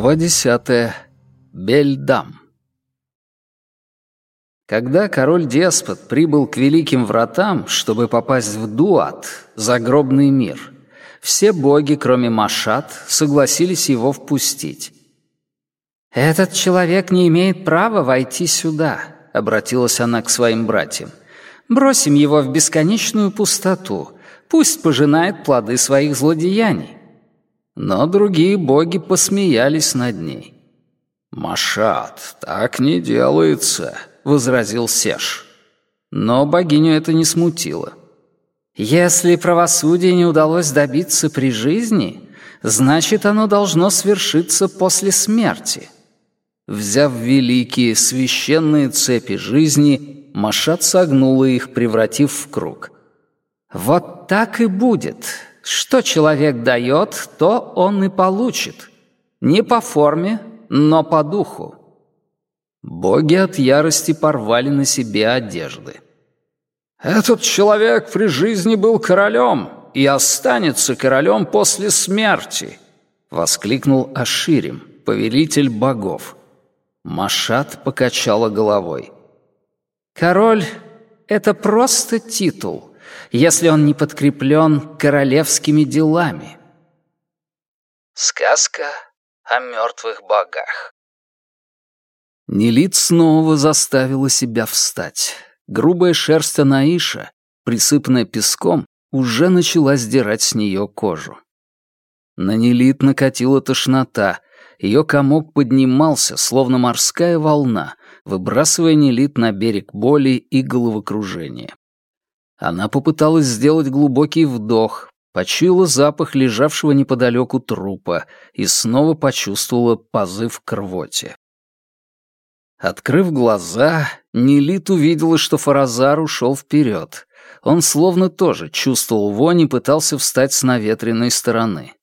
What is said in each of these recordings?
Глава десятая. Бельдам. Когда король-деспот прибыл к Великим Вратам, чтобы попасть в Дуат, загробный мир, все боги, кроме Машат, согласились его впустить. «Этот человек не имеет права войти сюда», — обратилась она к своим братьям. «Бросим его в бесконечную пустоту. Пусть пожинает плоды своих злодеяний». Но другие боги посмеялись над ней. «Машат, так не делается», — возразил Сеш. Но богиню это не смутило. «Если правосудие не удалось добиться при жизни, значит, оно должно свершиться после смерти». Взяв великие священные цепи жизни, Машат согнула их, превратив в круг. «Вот так и будет. Что человек дает, то он и получит. Не по форме, но по духу». Боги от ярости порвали на себе одежды. «Этот человек при жизни был королем и останется королем после смерти», — воскликнул Аширим, повелитель богов. Машат покачала головой. «Король — это просто титул, если он не подкреплен королевскими делами». Сказка о мертвых богах. Нелит снова заставила себя встать. Грубая шерсть Анаиша, присыпанная песком, уже начала сдирать с нее кожу. На Нелит накатила тошнота, ее комок поднимался, словно морская волна, выбрасывая нелит на берег боли и головокружения. Она попыталась сделать глубокий вдох, почуяла запах лежавшего неподалеку трупа и снова почувствовала позыв к рвоте. Открыв глаза, Нелит увидела, что Фаразар ушел вперед. Он словно тоже чувствовал вонь и пытался встать с наветренной стороны.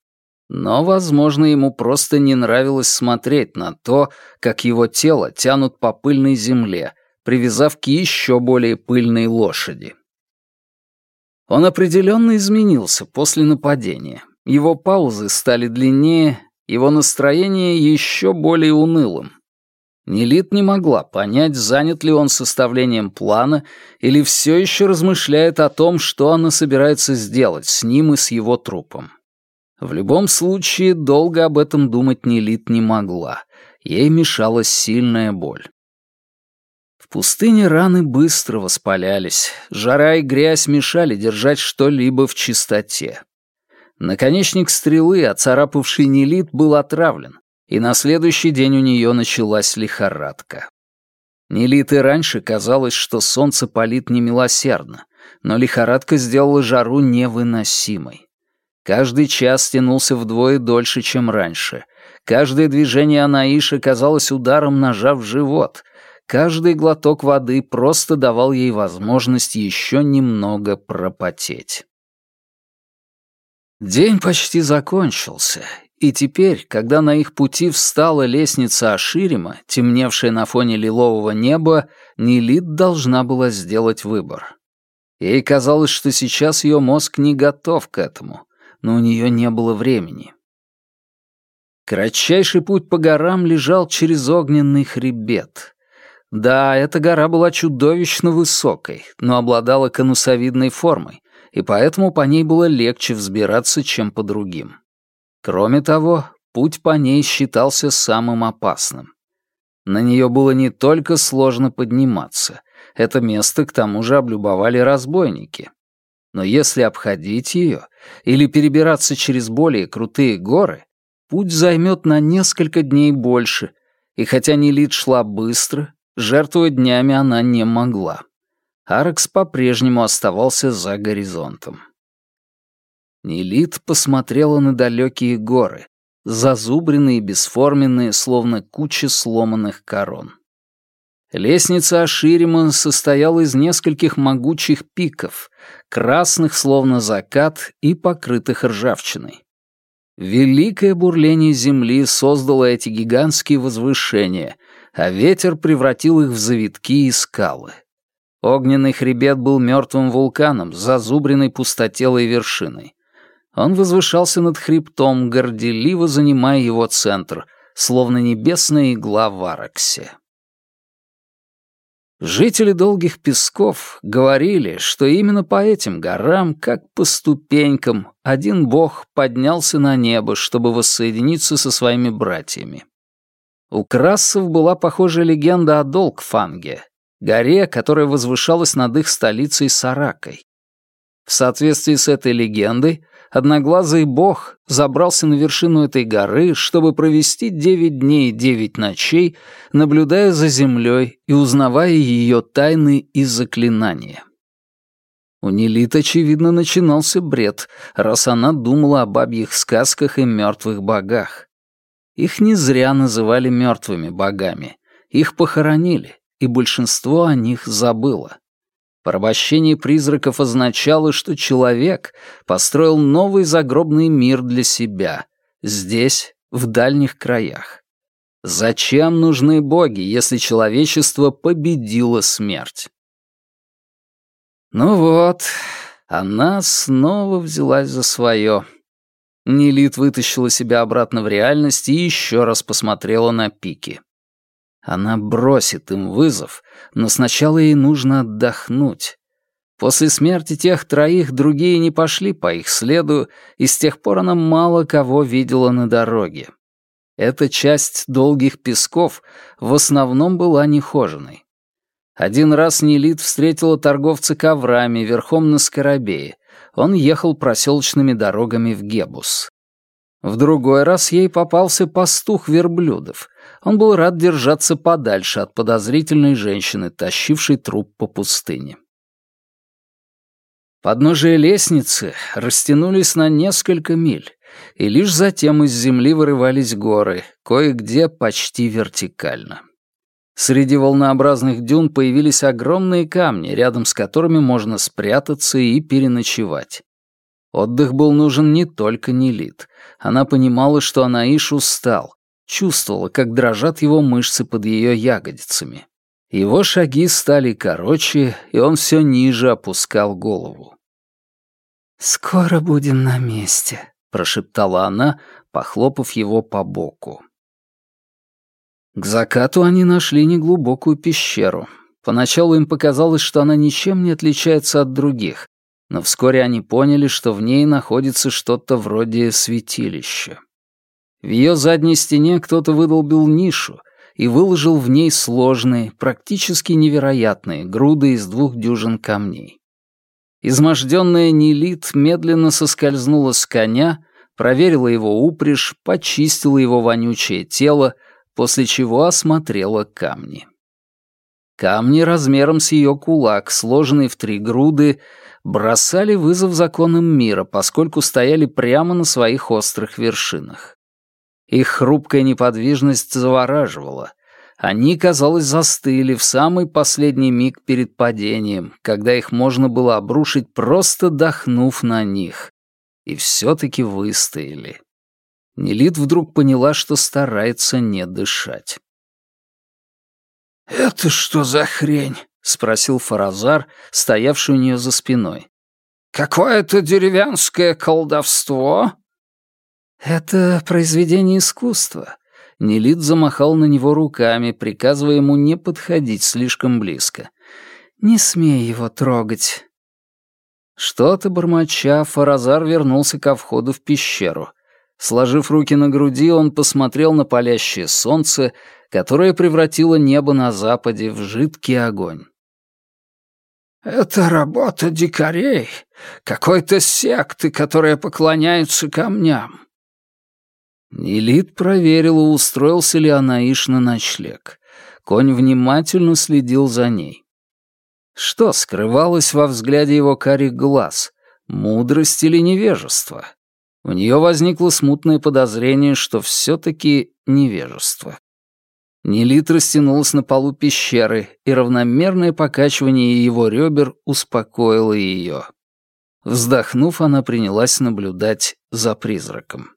Но, возможно, ему просто не нравилось смотреть на то, как его тело тянут по пыльной земле, привязав к еще более пыльной лошади. Он определенно изменился после нападения. Его паузы стали длиннее, его настроение еще более унылым. Нелит не могла понять, занят ли он составлением плана или все еще размышляет о том, что она собирается сделать с ним и с его трупом. В любом случае, долго об этом думать Нелит не могла. Ей мешала сильная боль. В пустыне раны быстро воспалялись. Жара и грязь мешали держать что-либо в чистоте. Наконечник стрелы, оцарапавший Нелит, был отравлен, и на следующий день у нее началась лихорадка. Нелит и раньше казалось, что солнце палит немилосердно, но лихорадка сделала жару невыносимой. Каждый час тянулся вдвое дольше, чем раньше. Каждое движение Анаиши казалось ударом ножа в живот. Каждый глоток воды просто давал ей возможность еще немного пропотеть. День почти закончился, и теперь, когда на их пути встала лестница Аширима, темневшая на фоне лилового неба, Нелит должна была сделать выбор. Ей казалось, что сейчас ее мозг не готов к этому но у нее не было времени. Кратчайший путь по горам лежал через огненный хребет. Да, эта гора была чудовищно высокой, но обладала конусовидной формой, и поэтому по ней было легче взбираться, чем по другим. Кроме того, путь по ней считался самым опасным. На нее было не только сложно подниматься, это место к тому же облюбовали разбойники. Но если обходить ее или перебираться через более крутые горы, путь займет на несколько дней больше, и хотя Нелит шла быстро, жертвовать днями она не могла. Аракс по-прежнему оставался за горизонтом. Нелит посмотрела на далекие горы, зазубренные и бесформенные, словно куча сломанных корон. Лестница Аширима состояла из нескольких могучих пиков, красных, словно закат, и покрытых ржавчиной. Великое бурление земли создало эти гигантские возвышения, а ветер превратил их в завитки и скалы. Огненный хребет был мертвым вулканом с зазубренной пустотелой вершиной. Он возвышался над хребтом, горделиво занимая его центр, словно небесная игла в Араксе. Жители Долгих Песков говорили, что именно по этим горам, как по ступенькам, один бог поднялся на небо, чтобы воссоединиться со своими братьями. У Красов была похожая легенда о Долгфанге, горе, которая возвышалась над их столицей Саракой. В соответствии с этой легендой, одноглазый бог забрался на вершину этой горы, чтобы провести девять дней и девять ночей, наблюдая за землей и узнавая ее тайны и заклинания. У Нелит, очевидно, начинался бред, раз она думала о бабьих сказках и мертвых богах. Их не зря называли мертвыми богами. Их похоронили, и большинство о них забыло. Порабощение призраков означало, что человек построил новый загробный мир для себя, здесь, в дальних краях. Зачем нужны боги, если человечество победило смерть? Ну вот, она снова взялась за свое. Нелит вытащила себя обратно в реальность и еще раз посмотрела на пики. Она бросит им вызов, но сначала ей нужно отдохнуть. После смерти тех троих другие не пошли по их следу, и с тех пор она мало кого видела на дороге. Эта часть долгих песков в основном была нехоженной. Один раз Нелит встретила торговца коврами верхом на скоробее. Он ехал проселочными дорогами в Гебус. В другой раз ей попался пастух верблюдов. Он был рад держаться подальше от подозрительной женщины, тащившей труп по пустыне. Подножие лестницы растянулись на несколько миль, и лишь затем из земли вырывались горы, кое-где почти вертикально. Среди волнообразных дюн появились огромные камни, рядом с которыми можно спрятаться и переночевать. Отдых был нужен не только Нелит. Она понимала, что Анаиш устал, чувствовала, как дрожат его мышцы под ее ягодицами. Его шаги стали короче, и он все ниже опускал голову. «Скоро будем на месте», — прошептала она, похлопав его по боку. К закату они нашли неглубокую пещеру. Поначалу им показалось, что она ничем не отличается от других, но вскоре они поняли, что в ней находится что-то вроде святилища. В ее задней стене кто-то выдолбил нишу, и выложил в ней сложные, практически невероятные груды из двух дюжин камней. Изможденная Нелит медленно соскользнула с коня, проверила его упряжь, почистила его вонючее тело, после чего осмотрела камни. Камни размером с ее кулак, сложенные в три груды, бросали вызов законам мира, поскольку стояли прямо на своих острых вершинах. Их хрупкая неподвижность завораживала. Они, казалось, застыли в самый последний миг перед падением, когда их можно было обрушить, просто дохнув на них. И все-таки выстояли. Нелит вдруг поняла, что старается не дышать. «Это что за хрень?» — спросил Фаразар, стоявший у нее за спиной. «Какое-то деревенское колдовство?» «Это произведение искусства». Нелит замахал на него руками, приказывая ему не подходить слишком близко. «Не смей его трогать». Что-то бормоча, Фаразар вернулся ко входу в пещеру. Сложив руки на груди, он посмотрел на палящее солнце, которое превратило небо на западе в жидкий огонь. «Это работа дикарей, какой-то секты, которые поклоняются камням. Нелит проверила, устроился ли Анаиш на ночлег. Конь внимательно следил за ней. Что скрывалось во взгляде его карих глаз? Мудрость или невежество? У нее возникло смутное подозрение, что все-таки невежество. Нелит растянулась на полу пещеры, и равномерное покачивание его ребер успокоило ее. Вздохнув, она принялась наблюдать за призраком.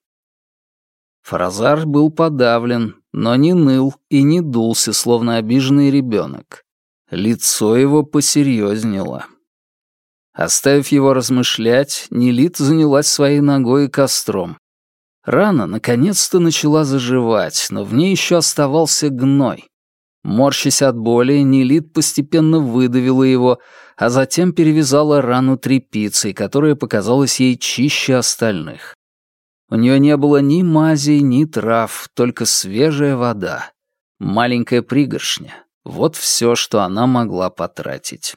Фаразар был подавлен, но не ныл и не дулся, словно обиженный ребенок. Лицо его посерьезнело. Оставив его размышлять, Нелит занялась своей ногой и костром. Рана наконец-то начала заживать, но в ней еще оставался гной. Морщась от боли, Нелит постепенно выдавила его, а затем перевязала рану тряпицей, которая показалась ей чище остальных. У нее не было ни мази, ни трав, только свежая вода. Маленькая пригоршня. Вот все, что она могла потратить.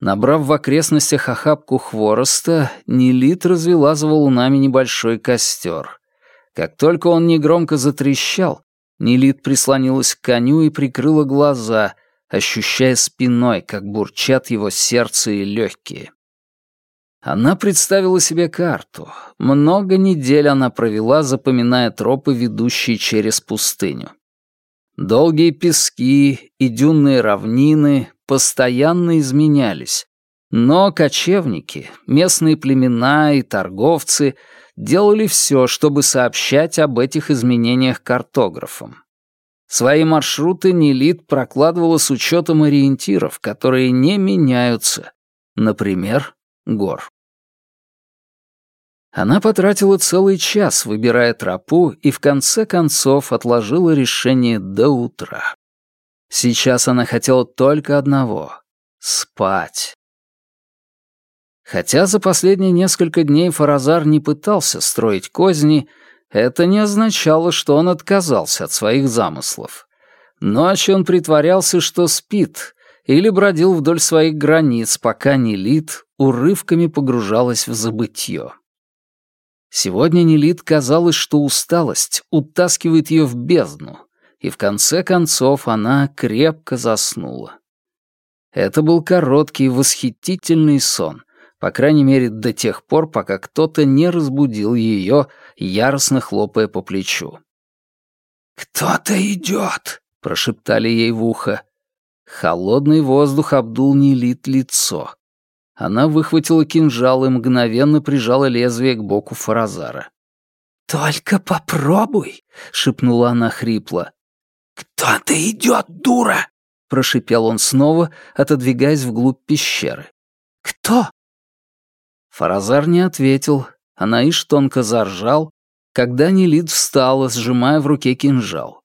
Набрав в окрестностях охапку хвороста, Нелит развела за валунами небольшой костер. Как только он негромко затрещал, Нелит прислонилась к коню и прикрыла глаза, ощущая спиной, как бурчат его сердце и легкие. Она представила себе карту. Много недель она провела, запоминая тропы, ведущие через пустыню. Долгие пески и дюнные равнины постоянно изменялись, но кочевники, местные племена и торговцы делали все, чтобы сообщать об этих изменениях картографам. Свои маршруты Нелит прокладывала с учетом ориентиров, которые не меняются, например, гор. Она потратила целый час, выбирая тропу, и в конце концов отложила решение до утра. Сейчас она хотела только одного — спать. Хотя за последние несколько дней Фаразар не пытался строить козни, это не означало, что он отказался от своих замыслов. Ночью он притворялся, что спит, или бродил вдоль своих границ, пока Нелит урывками погружалась в забытье. Сегодня Нелит казалось, что усталость утаскивает ее в бездну, и в конце концов она крепко заснула. Это был короткий, восхитительный сон, по крайней мере, до тех пор, пока кто-то не разбудил ее, яростно хлопая по плечу. «Кто-то идет!» — прошептали ей в ухо. Холодный воздух обдул Нелит лицо. Она выхватила кинжал и мгновенно прижала лезвие к боку Фаразара. «Только попробуй!» — шепнула она хрипло. «Кто-то идет, дура!» — прошипел он снова, отодвигаясь вглубь пещеры. «Кто?» Фаразар не ответил, а Наиш тонко заржал, когда Нелит встала, сжимая в руке кинжал.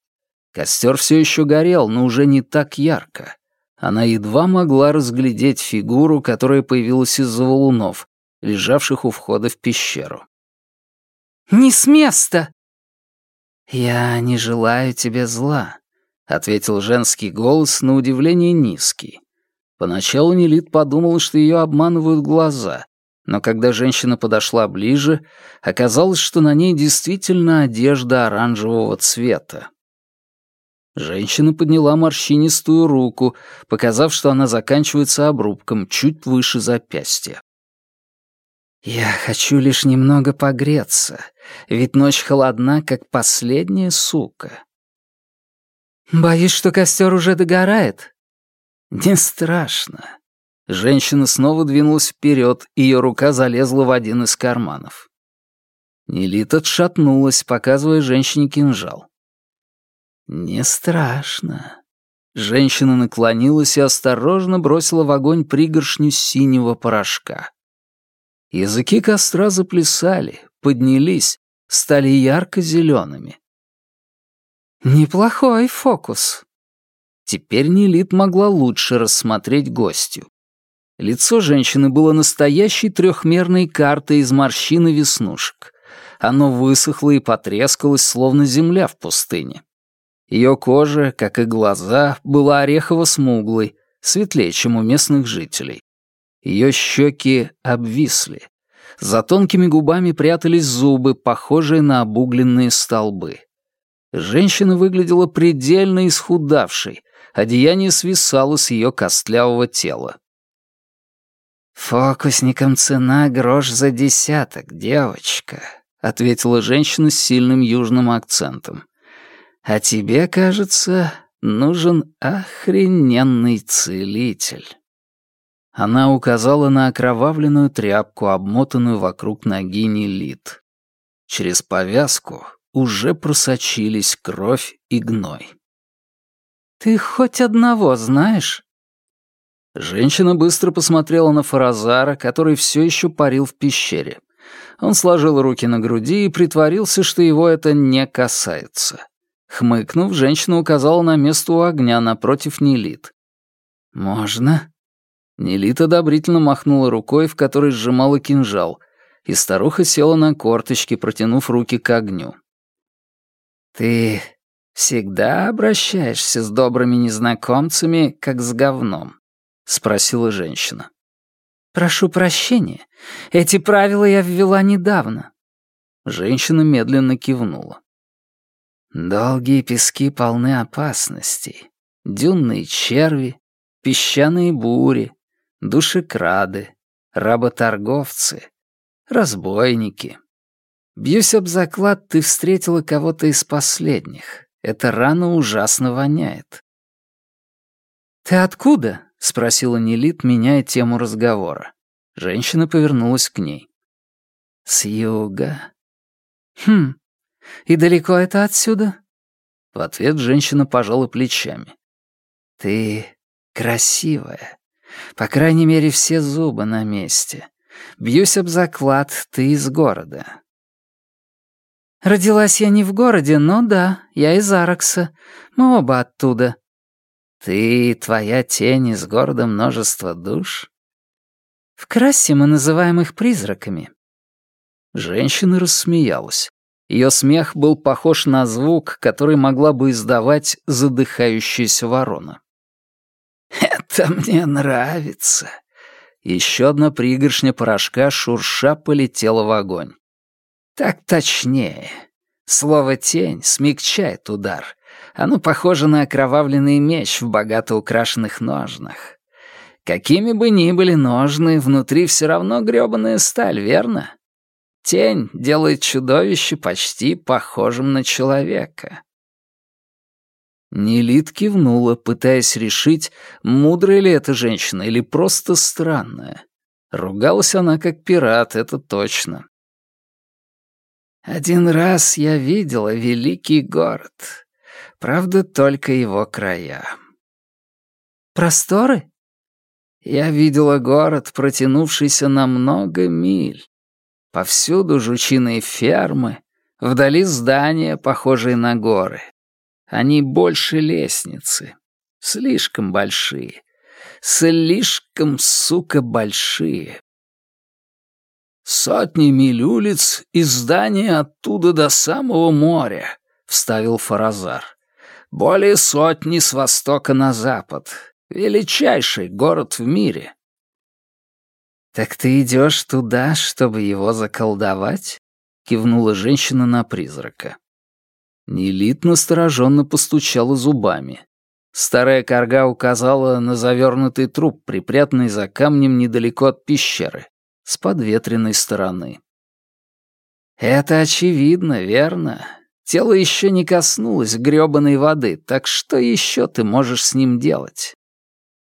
Костер все еще горел, но уже не так ярко. Она едва могла разглядеть фигуру, которая появилась из-за валунов, лежавших у входа в пещеру. «Не с места!» «Я не желаю тебе зла», — ответил женский голос, на удивление низкий. Поначалу Нелит подумала, что ее обманывают глаза, но когда женщина подошла ближе, оказалось, что на ней действительно одежда оранжевого цвета. Женщина подняла морщинистую руку, показав, что она заканчивается обрубком чуть выше запястья. «Я хочу лишь немного погреться, ведь ночь холодна, как последняя сука». «Боюсь, что костер уже догорает?» «Не страшно. Женщина снова двинулась вперед, ее рука залезла в один из карманов. Нелит отшатнулась, показывая женщине кинжал. «Не страшно». Женщина наклонилась и осторожно бросила в огонь пригоршню синего порошка. Языки костра заплясали, поднялись, стали ярко-зелеными. «Неплохой фокус». Теперь Нелит могла лучше рассмотреть гостью. Лицо женщины было настоящей трехмерной картой из морщин и веснушек. Оно высохло и потрескалось, словно земля в пустыне. Ее кожа, как и глаза, была орехово-смуглой, светлее, чем у местных жителей. Ее щеки обвисли. За тонкими губами прятались зубы, похожие на обугленные столбы. Женщина выглядела предельно исхудавшей, одеяние свисало с ее костлявого тела. «Фокусникам цена грош за десяток, девочка», — ответила женщина с сильным южным акцентом. «А тебе, кажется, нужен охрененный целитель». Она указала на окровавленную тряпку, обмотанную вокруг ноги Нелит. Через повязку уже просочились кровь и гной. «Ты хоть одного знаешь?» Женщина быстро посмотрела на Фаразара, который все еще парил в пещере. Он сложил руки на груди и притворился, что его это не касается. Хмыкнув, женщина указала на место у огня напротив Нелит. «Можно?» Нелит одобрительно махнула рукой, в которой сжимала кинжал, и старуха села на корточки, протянув руки к огню. «Ты всегда обращаешься с добрыми незнакомцами, как с говном?» — спросила женщина. «Прошу прощения. Эти правила я ввела недавно». Женщина медленно кивнула. «Долгие пески полны опасностей. Дюнные черви, песчаные бури, душекрады, работорговцы, разбойники. Бьюсь об заклад, ты встретила кого-то из последних. Эта рана ужасно воняет». «Ты откуда?» — спросила Нелит, меняя тему разговора. Женщина повернулась к ней. «С юга». «Хм, и далеко это отсюда?» В ответ женщина пожала плечами. «Ты красивая. По крайней мере, все зубы на месте. Бьюсь об заклад, ты из города». «Родилась я не в городе, но да, я из Аракса. Мы оба оттуда», ты, твоя тень из города множества душ? В Крассе мы называем их призраками. Женщина рассмеялась. Ее смех был похож на звук, который могла бы издавать задыхающаяся ворона. «Это мне нравится!» Еще одна пригоршня порошка шурша полетела в огонь. «Так точнее. Слово «тень» смягчает удар, оно похоже на окровавленный меч в богато украшенных ножнах. Какими бы ни были ножны, внутри все равно грёбаная сталь, верно? Тень делает чудовище почти похожим на человека. Нелит кивнула, пытаясь решить, мудрая ли эта женщина или просто странная. Ругалась она как пират, это точно. «Один раз я видела великий город. Правда, только его края. Просторы? Я видела город, протянувшийся на много миль. Повсюду жучиные фермы, вдали здания, похожие на горы. Они больше лестницы. Слишком большие. Слишком, сука, большие. «Сотни миль и здания оттуда до самого моря», — вставил Фаразар. Более сотни с востока на запад. Величайший город в мире. «Так ты идешь туда, чтобы его заколдовать?» — кивнула женщина на призрака. Нелит настороженно постучала зубами. Старая корга указала на завернутый труп, припрятанный за камнем недалеко от пещеры, с подветренной стороны. «Это очевидно, верно? Тело еще не коснулось грёбаной воды, так что еще ты можешь с ним делать?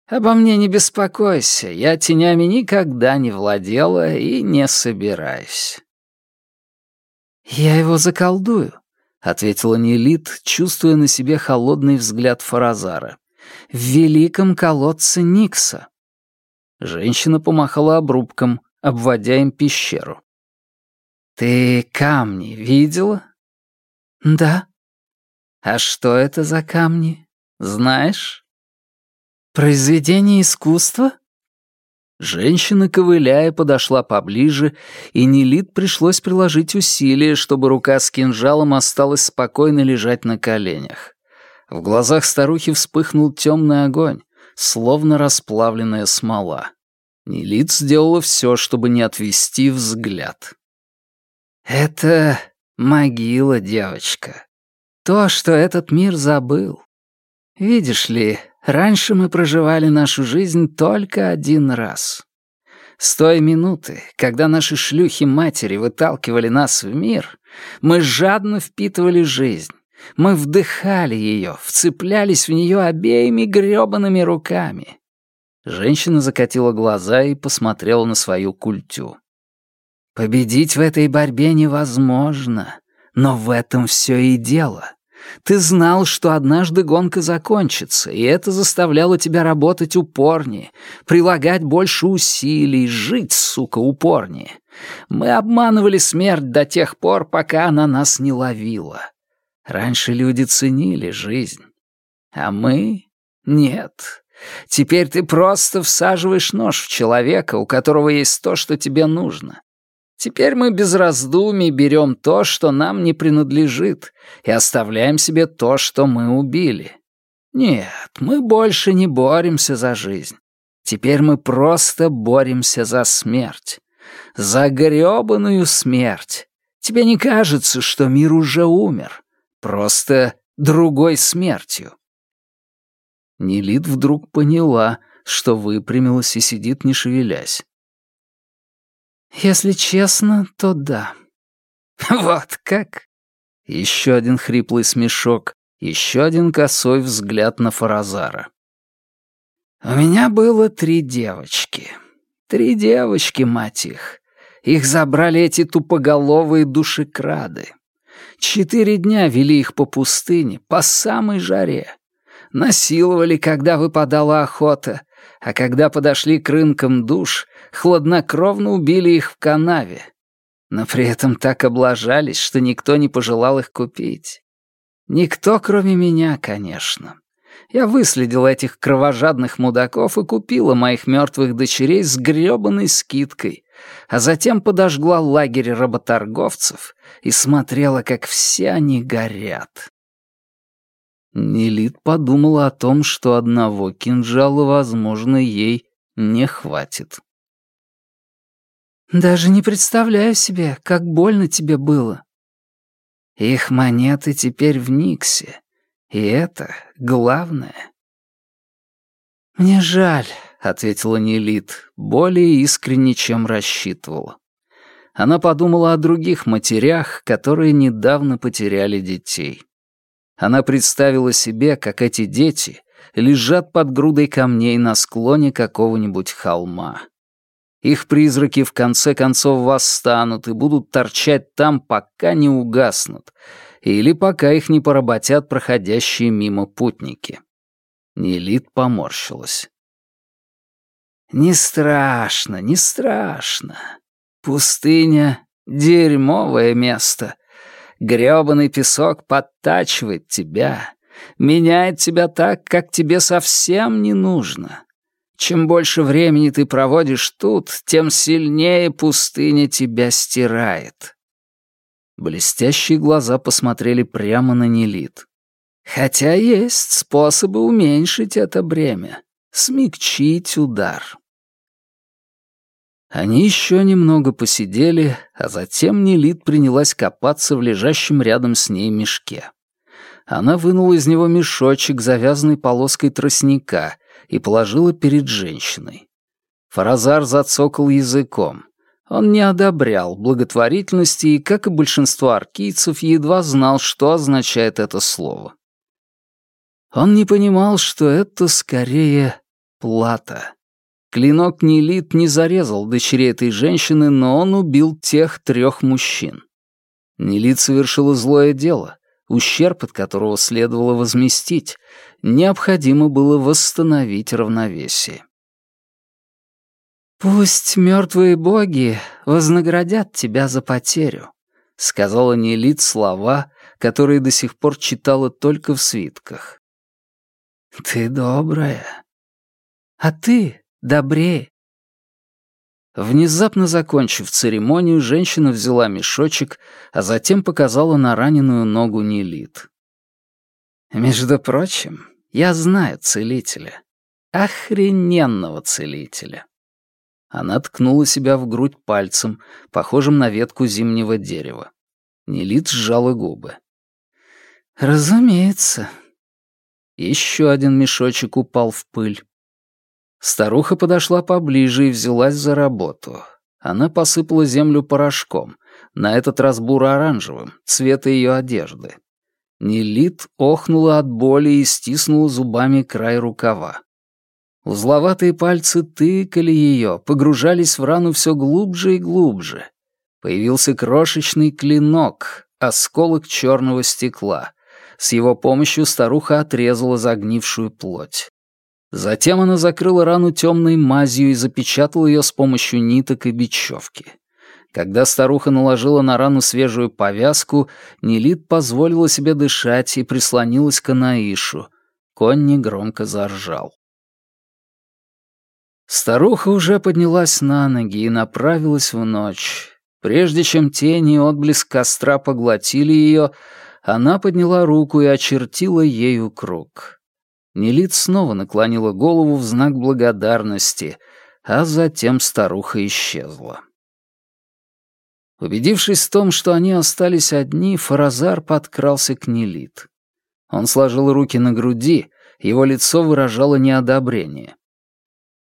Обо мне не беспокойся, я тенями никогда не владела и не собираюсь. «Я его заколдую», — ответила Нелит, чувствуя на себе холодный взгляд Фаразара. «В великом колодце Никса». Женщина помахала обрубком, обводя им пещеру. «Ты камни видела?» «Да». «А что это за камни? Знаешь?» «Произведение искусства?» Женщина, ковыляя, подошла поближе, и Нелит пришлось приложить усилия, чтобы рука с кинжалом осталась спокойно лежать на коленях. В глазах старухи вспыхнул темный огонь, словно расплавленная смола. Нелит сделала все, чтобы не отвести взгляд. «Это Могила, девочка. То, что этот мир забыл. Видишь ли, раньше мы проживали нашу жизнь только один раз. С той минуты, когда наши шлюхи-матери выталкивали нас в мир, мы жадно впитывали жизнь. Мы вдыхали ее, вцеплялись в нее обеими грёбаными руками. Женщина закатила глаза и посмотрела на свою культю. Победить в этой борьбе невозможно, но в этом все и дело. Ты знал, что однажды гонка закончится, и это заставляло тебя работать упорнее, прилагать больше усилий, жить, сука, упорнее. Мы обманывали смерть до тех пор, пока она нас не ловила. Раньше люди ценили жизнь. А мы — нет. Теперь ты просто всаживаешь нож в человека, у которого есть то, что тебе нужно. Теперь мы без раздумий берем то, что нам не принадлежит, и оставляем себе то, что мы убили. Нет, мы больше не боремся за жизнь. Теперь мы просто боремся за смерть. За грёбаную смерть. Тебе не кажется, что мир уже умер? Просто другой смертью. Нелит вдруг поняла, что выпрямилась и сидит, не шевелясь. «Если честно, то да». «Вот как?» Еще один хриплый смешок, еще один косой взгляд на Фаразара. «У меня было три девочки. Три девочки, мать их. Их забрали эти тупоголовые душекрады. Четыре дня вели их по пустыне, по самой жаре. Насиловали, когда выпадала охота, а когда подошли к рынкам душ, хладнокровно убили их в канаве. Но при этом так облажались, что никто не пожелал их купить. Никто, кроме меня, конечно. Я выследила этих кровожадных мудаков и купила моих мертвых дочерей с грёбаной скидкой, а затем подожгла лагерь работорговцев и смотрела, как все они горят. Нелит подумала о том, что одного кинжала, возможно, ей не хватит. «Даже не представляю себе, как больно тебе было». Их монеты теперь в Никсе, и это главное. «Мне жаль», — ответила Нелит, более искренне, чем рассчитывала. Она подумала о других матерях, которые недавно потеряли детей. Она представила себе, как эти дети лежат под грудой камней на склоне какого-нибудь холма. Их призраки в конце концов восстанут и будут торчать там, пока не угаснут, или пока их не поработят проходящие мимо путники. Нелит поморщилась. «Не страшно, не страшно. Пустыня — дерьмовое место, Грёбаный песок подтачивает тебя, меняет тебя так, как тебе совсем не нужно. Чем больше времени ты проводишь тут, тем сильнее пустыня тебя стирает. Блестящие глаза посмотрели прямо на Нелит. Хотя есть способы уменьшить это бремя, смягчить удар. Они еще немного посидели, а затем Нелит принялась копаться в лежащем рядом с ней мешке. Она вынула из него мешочек, завязанный полоской тростника, и положила перед женщиной. Фаразар зацокал языком. Он не одобрял благотворительности и, как и большинство аркийцев, едва знал, что означает это слово. Он не понимал, что это скорее плата. Клинок Нелит не зарезал дочерей этой женщины, но он убил тех трех мужчин. Нелит совершила злое дело, ущерб от которого следовало возместить. Необходимо было восстановить равновесие. «Пусть мертвые боги вознаградят тебя за потерю», — сказала Нелит слова, которые до сих пор читала только в свитках. «Ты добрая. А ты добрее». Внезапно закончив церемонию, женщина взяла мешочек, а затем показала на раненую ногу Нелит. «Между прочим, я знаю целителя. Охрененного целителя». Она ткнула себя в грудь пальцем, похожим на ветку зимнего дерева. Нелит сжала губы. «Разумеется». Еще один мешочек упал в пыль. Старуха подошла поближе и взялась за работу. Она посыпала землю порошком, на этот раз буро-оранжевым, цвета ее одежды. Нелит охнула от боли и стиснула зубами край рукава. Узловатые пальцы тыкали ее, погружались в рану все глубже и глубже. Появился крошечный клинок, осколок черного стекла. С его помощью старуха отрезала загнившую плоть. Затем она закрыла рану темной мазью и запечатала ее с помощью ниток и бечевки. Когда старуха наложила на рану свежую повязку, Нелит позволила себе дышать и прислонилась к Анаишу. Конь негромко заржал. Старуха уже поднялась на ноги и направилась в ночь. Прежде чем тени и отблеск костра поглотили ее, она подняла руку и очертила ею круг. Нелит снова наклонила голову в знак благодарности, а затем старуха исчезла. Убедившись в том, что они остались одни, Фаразар подкрался к Нелит. Он сложил руки на груди, его лицо выражало неодобрение.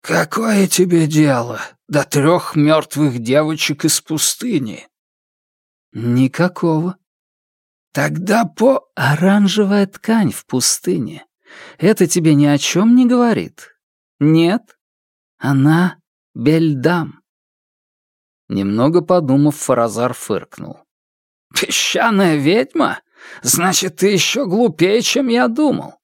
«Какое тебе дело до трех мертвых девочек из пустыни?» «Никакого». «Тогда по...» «Оранжевая ткань в пустыне. Это тебе ни о чем не говорит?» «Нет. Она Бельдам». Немного подумав, Фаразар фыркнул. «Песчаная ведьма? Значит, ты еще глупее, чем я думал.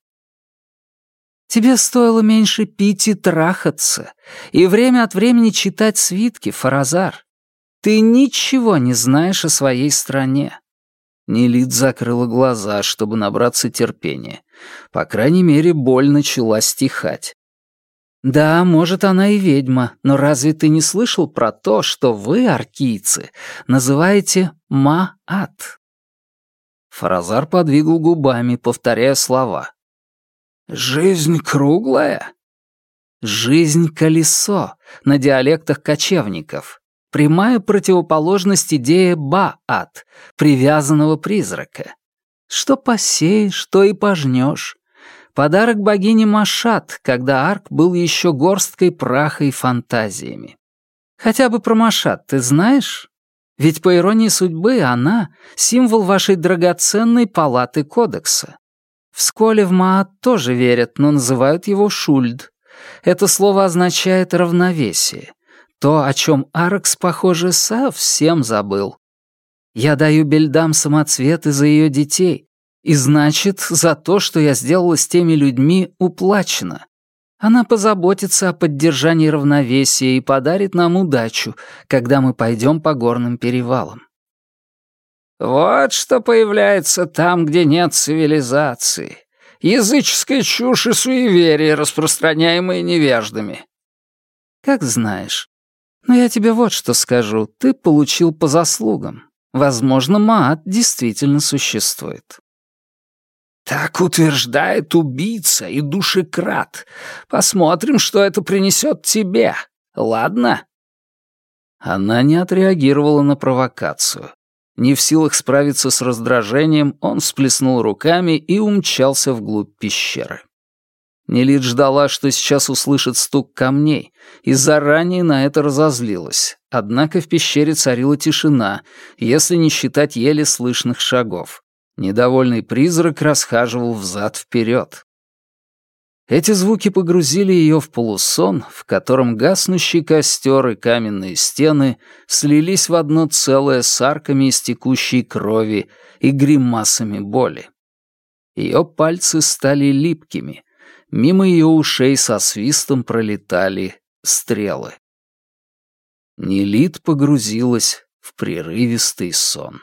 Тебе стоило меньше пить и трахаться, и время от времени читать свитки, Фаразар. Ты ничего не знаешь о своей стране». Нелит закрыла глаза, чтобы набраться терпения. По крайней мере, боль начала стихать. «Да, может, она и ведьма, но разве ты не слышал про то, что вы, аркийцы, называете Маат?» Фаразар подвигал губами, повторяя слова. «Жизнь круглая?» «Жизнь — колесо» на диалектах кочевников. Прямая противоположность идее Баат, привязанного призрака. Что посеешь, то и пожнешь. Подарок богине Машат, когда Арк был еще горсткой праха и фантазиями. Хотя бы про Машат ты знаешь? Ведь, по иронии судьбы, она — символ вашей драгоценной палаты кодекса. В Сколе в Маат тоже верят, но называют его Шульд. Это слово означает «равновесие». То, о чем Аркс, похоже, совсем забыл. Я даю Бельдам самоцветы за ее детей, и значит, за то, что я сделала с теми людьми, уплачено. Она позаботится о поддержании равновесия и подарит нам удачу, когда мы пойдем по горным перевалам. Вот что появляется там, где нет цивилизации. Языческая чушь и суеверие, распространяемые невеждами. Как знаешь. Но я тебе вот что скажу. Ты получил по заслугам. Возможно, Маат действительно существует. Так утверждает убийца и душекрат. Посмотрим, что это принесет тебе. Ладно? Она не отреагировала на провокацию. Не в силах справиться с раздражением, он всплеснул руками и умчался вглубь пещеры. Нелит ждала, что сейчас услышит стук камней, и заранее на это разозлилась. Однако в пещере царила тишина, если не считать еле слышных шагов. Недовольный призрак расхаживал взад-вперед. Эти звуки погрузили ее в полусон, в котором гаснущий костер и каменные стены слились в одно целое с арками из текущей крови и гримасами боли. Ее пальцы стали липкими, мимо ее ушей со свистом пролетали стрелы. Нелит погрузилась в прерывистый сон.